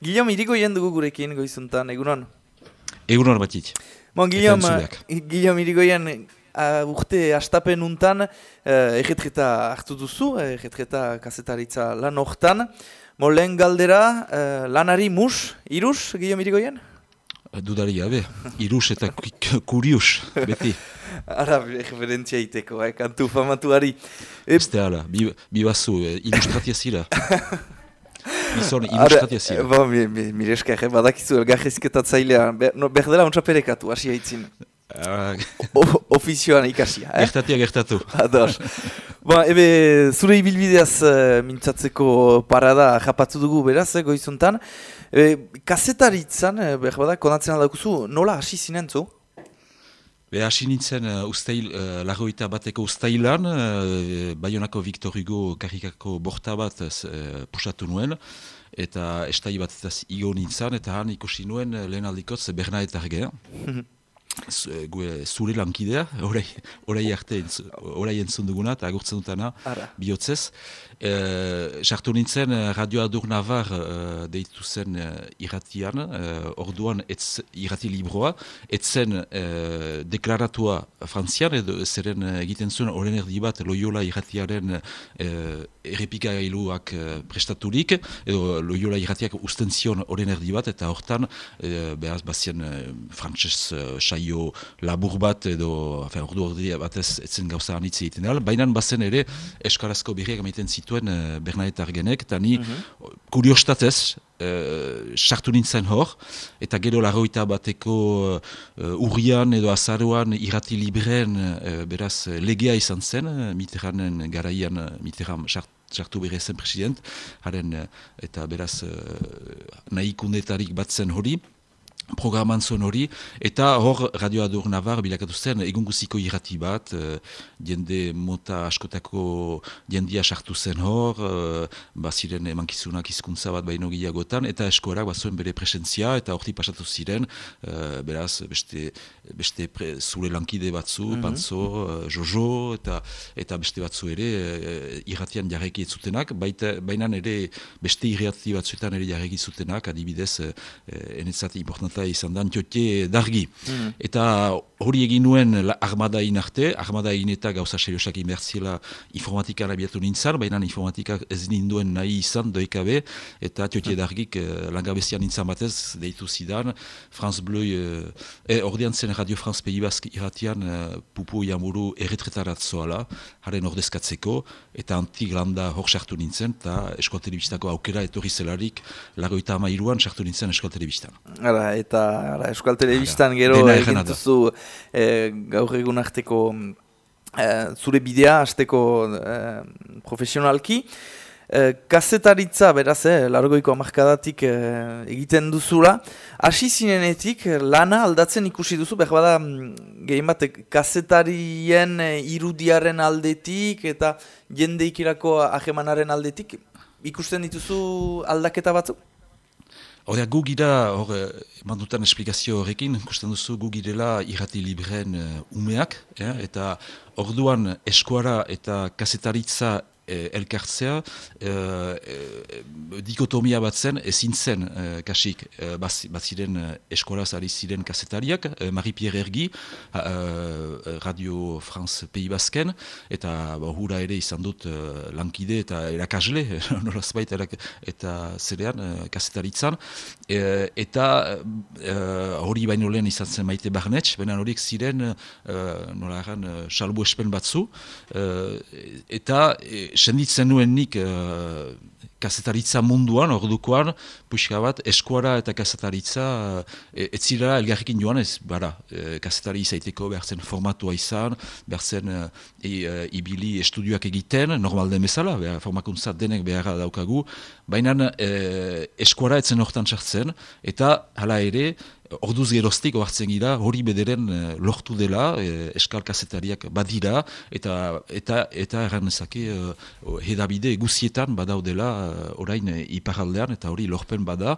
Guillaume irigoien dugu gurekin goizuntan, egunon? Egunon batit. Bon, Guillaume, Guillaume irigoien uh, urte astapen untan, uh, egetreta hartu duzu, egetreta kasetaritza lan hortan. Mo lehen galdera, uh, lanari mus, irus, Guillaume irigoien? Dudari gabe, irus eta kurius, beti. Ara, referentzia iteko, eh, kantu famatuari. Ez da, bi, bi bazu, eh, ilustratia zira. Bizon, ilustratia zira. Bo, mi, mi, mire esker, eh, badakizu elgarrezketatzailea, ber, no, berdela ontsa perekatu, hasi haitzin. Uh, ofizioan ikasia, eh? Gertatia gertatu. Ados. Bo, ebe, zure ibilbideaz uh, mintzatzeko parada japatzu dugu beraz, eh, goizuntan. E, kasetaritzan, eh, behar bada, konatzen aldakuzu, nola hasi zinen zu? Hasi nintzen uh, ustail, uh, lagoita bateko ustailan, uh, Bayonako Victor Hugo karikako borta bat uh, pusatu nuen, eta estai bat igo nintzen, eta han ikusi nuen lehen aldikotz Bernadette Arger. zure lankidea, orai, orai arte, orai entzun duguna, eta agurtzen dutana, bihotzez. Sartu nintzen, Radio Adur Navar uh, deitu zen irratian, uh, orduan etz, irrati libroa, etzen uh, deklaratua frantzian, edo zeren egiten zuen oren erdi bat Loyola irratiaren uh, errepika gailuak prestaturik, edo Loyola irratiak usten zion oren erdi bat, eta hortan, uh, behaz bazien frantzes uh, saio labur bat, edo, afen, ordu ordi batez etzen gauza anitzi egiten dela, baina bazen ere, eskarazko berriak amaiten zitu zituen uh, Bernadette Argenek, eta ni mm -hmm. kuriostatez uh, sartu nintzen hor, eta gero lagoita bateko uh, urrian edo azaruan irrati libreen uh, beraz legea izan zen, Mitterranden garaian Mitterrand sartu bere zen president, haren eta beraz uh, nahi kundetarik bat zen hori, programan zuen hori, eta hor Radio Adur Navar bilakatu zen egunguziko irrati bat, uh, jende mota askotako jendia sartu zen hor, uh, baziren emankizunak hizkuntza bat baino gehiagotan, eta eskorak bat zuen bere presentzia, eta horti pasatu ziren, uh, beraz, beste, beste pre, zure lankide batzu, mm -hmm. Panzo, uh, Jojo, eta eta beste batzu ere uh, irratian jarreki zutenak, baina ere beste irrati batzuetan ere jarreki zutenak, adibidez, uh, enetzat importanta eta izan da antiote dargi. Mm. Eta hori egin nuen armada arte, armada eta gauza seriosak inbertziela informatika arabiatu nintzen, baina informatika ez ninduen nahi izan doikabe, eta antiote dargik eh, langabezian nintzen batez, deitu zidan, Franz Bleu, eh, eh, ordean zen Radio France Pays Basque irratian, eh, pupu jamuru erretretarat zoala, haren ordezkatzeko, eta antik landa hor sartu nintzen, eta eskola telebistako aukera etorri zelarik, lagoita ama iruan sartu nintzen eskola telebistan. Eta ara, Euskal Telebistan gero egintuzu e, gaur egun arteko e, zure bidea, azteko e, profesionalki. E, kasetaritza, beraz, eh, largoiko amarkadatik e, egiten duzula. Asi zinenetik, lana aldatzen ikusi duzu, behar bada, mm, gehien bat, kasetarien irudiaren aldetik eta jende ikirako ahemanaren aldetik, ikusten dituzu aldaketa batzuk? Hora, gu gira, hor, eman dutan esplikazio horrekin, kusten duzu gu girela irrati libreen uh, umeak, eh? eta orduan eskuara eta kasetaritza eh, elkartzea eh, eh, dikotomia bat zen ezin zen eh, kasik eh, bat ziren eskolaz ari ziren kasetariak, eh, Marie-Pierre Ergi eh, Radio France Pays Basken eta ba, hura ere izan dut lankide eta erakasle noraz baita eta zerean kasetaritzan eh, eta eh, hori baino lehen izan zen maite barnetx, baina horiek ziren eh, nola egan salbu espen batzu. Eh, eta senditzen nuen nik uh, kasetaritza munduan, ordukoan, puxka bat, eskuara eta kasetaritza uh, ez zira elgarrikin joan ez, bara, uh, kasetari izaiteko behar zen formatua izan, behar zen uh, ibili estudioak egiten, normal den bezala, behar, formakuntza denek behar daukagu, baina uh, eskuara etzen hortan sartzen, eta hala ere, orduz geroztik oartzen gira hori bederen uh, lortu dela uh, eskal kasetariak badira eta eta eta erran ezake uh, hedabide guzietan badaudela uh, orain iparaldean eta hori lorpen bada.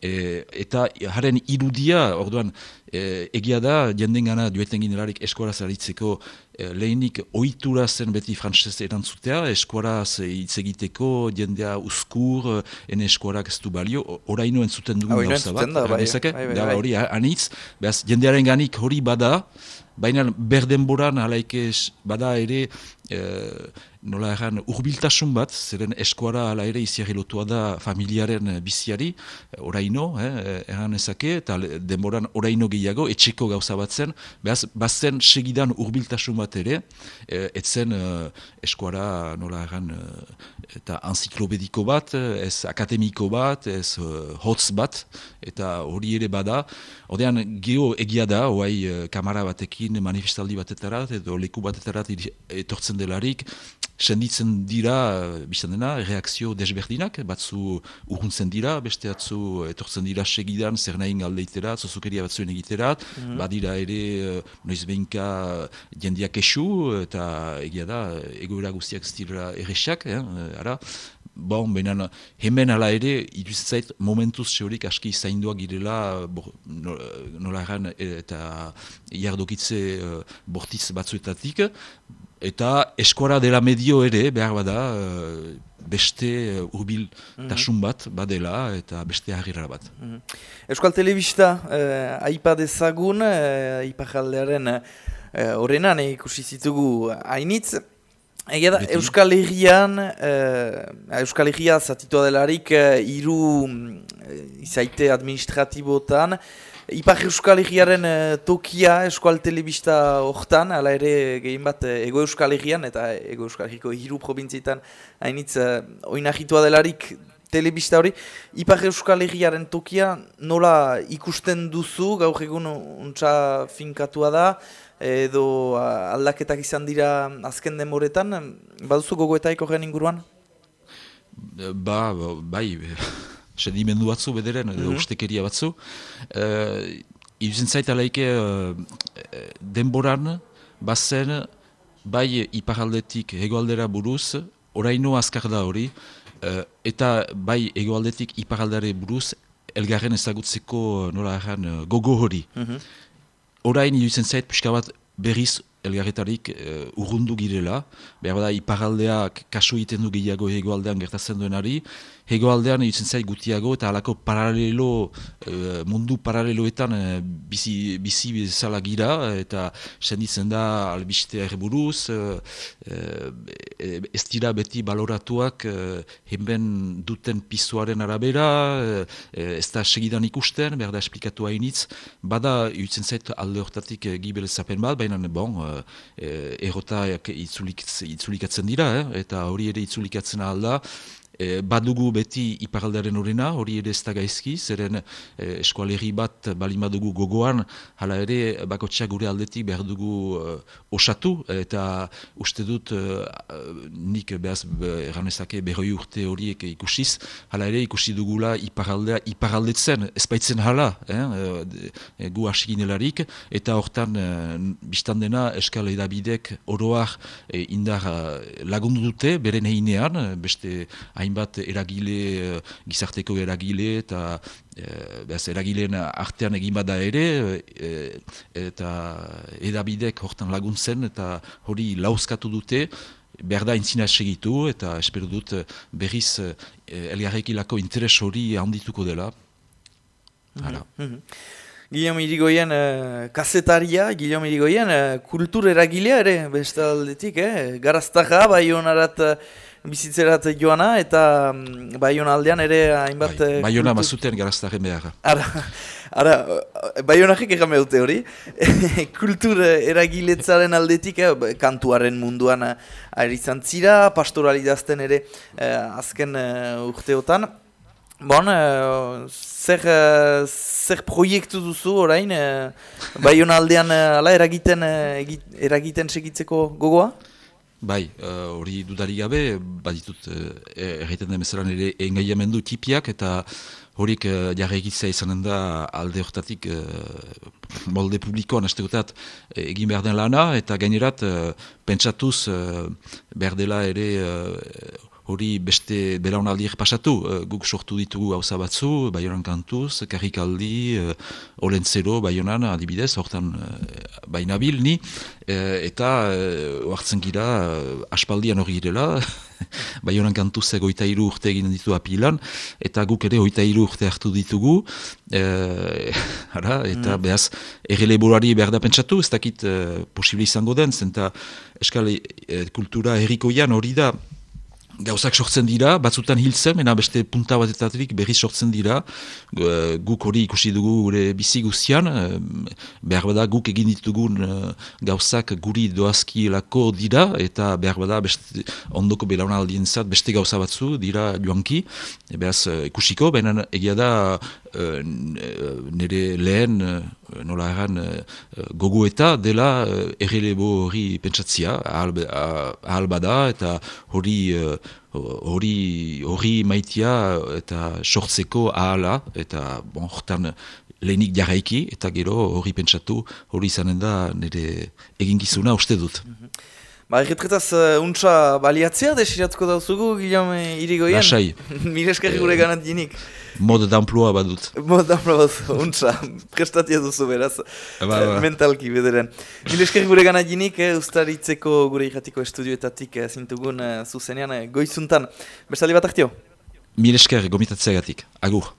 Eta haren irudia orduan E, egia da, jenden gana dueten ginelarik eskuara zaritzeko e, lehenik ohitura zen beti frantzese erantzutea, eskuaraz hitz egiteko jendea uskur, ene eskuarak ez du balio, oraino entzuten dugu gauza bat. Da, bai, bai, bai, bai. hori, anitz, behaz, jendearen ganik hori bada, baina berdenboran alaike bada ere, e, nola erran urbiltasun bat, zeren eskuara ala ere iziarri lotua da familiaren eh, biziari, eh, oraino, eh, erran ezake, eta denboran oraino gehiago, etxeko gauza bat zen, behaz, bazen segidan urbiltasun bat ere, etzen eskuara nola erran eta anziklobediko bat, ez akademiko bat, ez hotz bat, eta hori ere bada, Odean, geho egia da, oai kamara batekin manifestaldi batetarat, edo leku batetarat etortzen delarik, senditzen dira, bizan dena, reakzio desberdinak, batzu urruntzen dira, beste atzu etortzen dira segidan, zer nahi galdeitera, zozukeria batzuen egiterat, mm badira ere, eh, noiz behinka jendiak esu, eta egia da, egoera guztiak zitira erresak, eh, ara, Bon, benan, hemen ala ere, iruzetzait, momentuz sehorik aski zaindua girela, nola erran, eta jardokitze uh, bortiz batzuetatik, Eta eskuara dela medio ere, behar bada, eh, beste uh, urbil tasun mhm. bat badela eta beste harrira bat. Mm -hmm. Euskal Telebista, uh, aipa dezagun, uh, aipa jaldearen horrenan uh, ikusi zitugu hainitz. Ega da, Euskal Herrian, uh, Euskal Herria zatitua delarik, uh, iru uh, izaite administratibotan, Ipar Euskal Herriaren tokia Euskal Telebista hortan, ala ere gehien bat Ego Euskal Herrian eta Ego Euskal Herriko hiru provintzietan hainitz uh, oinahitua delarik telebista hori. Ipar Euskal Herriaren tokia nola ikusten duzu, gaur egun untsa finkatua da, edo aldaketak izan dira azken demoretan, baduzu gogoetaiko gen inguruan? Ba, ba bai, sedimendu batzu bederen, mm -hmm. ustekeria batzu. Uh, Iruzen zaita laike uh, denboran, bazen, bai iparaldetik hegoaldera buruz, oraino azkar da hori, uh, eta bai hegoaldetik iparaldare buruz, elgarren ezagutzeko nola erran gogo hori. Mm -hmm. Orain iruzen zait, pixka bat berriz elgarretarik uh, urrundu girela, behar da iparaldeak kaso egiten du gehiago hegoaldean gertatzen duenari, hegoaldean itzen zait gutiago eta halako paralelo, uh, mundu paraleloetan uh, bizi, bizi bezala gira eta senditzen da albistea erburuz, uh, uh, ez dira beti baloratuak uh, henben duten pizuaren arabera, uh, ez da segidan ikusten, behar da esplikatu hainitz, bada itzen zait alde hortatik uh, gibel zapen bat, baina bon, uh, errotaak itzulikatzen dira, eh? eta hori ere itzulikatzen alda, E, badugu beti iparaldaren horrena, hori ere ez da gaizki, zeren e, eskualerri bat balin badugu gogoan, hala ere bakotxa gure aldetik behar dugu e, osatu, eta uste dut e, nik behaz erranezake berroi urte horiek ikusiz, hala ere ikusi dugula iparaldea iparaldetzen, ez baitzen hala, eh, e, gu asikinelarik, eta hortan e, biztan dena eskal edabidek oroak e, indar lagundu dute, beren heinean, beste hain hainbat eragile, eh, gizarteko eragile eta e, behaz, eragileen artean egin bada ere e, eta edabidek hortan laguntzen eta hori lauzkatu dute behar da intzina segitu eta espero dut berriz e, elgarrekilako interes hori handituko dela. Mm -hmm. Guillaume Irigoyen uh, kasetaria, Guillaume Irigoyen uh, kultur eragilea ere, bestaldetik, eh? garaztaja, bai honarat bizitzerat joana, eta mm, Baiona aldean ere hainbat... Bai, eh, Baiona kultur... mazuten garaztaren behar. Ara, ara Baionakik egan behute hori, kultur eragiletzaren aldetik, eh, kantuaren munduan eh, ari zira, pastoralidazten ere eh, azken uh, urteotan. Bon, uh, zer, uh, zer proiektu duzu orain, uh, Baiona aldean uh, eragiten, uh, eragiten segitzeko gogoa? Bai, eh, hori uh, dudari gabe, baditut uh, erraiten den ere engaiamendu tipiak eta horik uh, jarra izanen da alde hortatik molde publikoan hastekotat egin behar den lana, eta gainerat pentsatuz uh, behar dela ere hori beste belaunaldiek pasatu, uh, guk sortu ditugu hauza batzu, baionan kantuz, karrikaldi, uh, olentzero, baionan adibidez, hortan uh, baina bil ni, eta uh, gira uh, aspaldian hori girela, baionan kantuz egoita iru urte egin ditu apilan, eta guk ere oita iru urte hartu ditugu, ara, eta mm. behaz, errele borari behar da pentsatu, ez dakit uh, posibili izango den, zenta eskal kultura herrikoian hori da, gauzak sortzen dira, batzutan hiltzen, mena beste punta batetatik berriz sortzen dira, guk hori ikusi dugu gure bizi guztian, behar bada guk egin ditugun eh, gauzak guri doazki lako dira, eta behar bada beste, ondoko belauna aldien beste gauza batzu dira joanki, behaz eh, ikusiko, baina egia da uh, nire lehen, uh, nola erran, uh, gogu eta dela uh, errelebo hori pentsatzia, ahal, ahal bada, eta hori hori hori maitia eta sortzeko ahala eta bon hortan lehenik jarraiki eta gero hori pentsatu hori izanen da nire eginkizuna uste dut. Mm -hmm. Ba, erretretaz uh, untsa baliatzea desiratuko dauzugu, Guillaume Irigoyen? Lasai. Mire eskerri gure ganat jenik. Mod d'amplua badut. Mod d'amplua badut, untsa. Prestatia duzu beraz. Ba, ba. Eh, mentalki bederen. Mire eskerri gure ganat jenik, eh, ustaritzeko gure irratiko estudioetatik eh, zintugun eh, zuzenean eh, goizuntan. Bersali bat artio? Mire eskerri gomitatzea gatik. Agur.